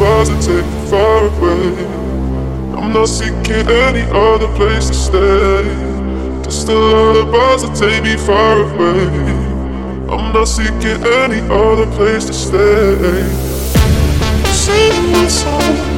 alibis that take me far away. I'm not seeking any other place to stay. Just the alibis that take me far away. I'm not seeking any other place to stay. Singing my soul.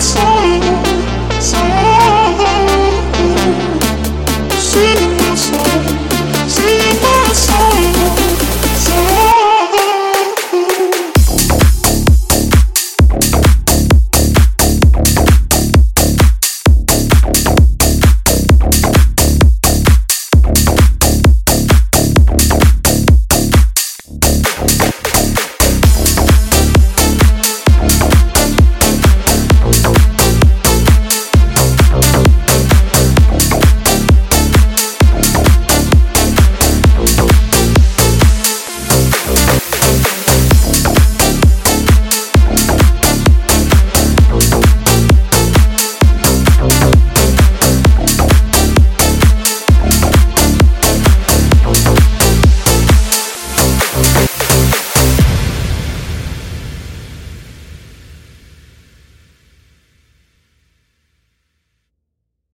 so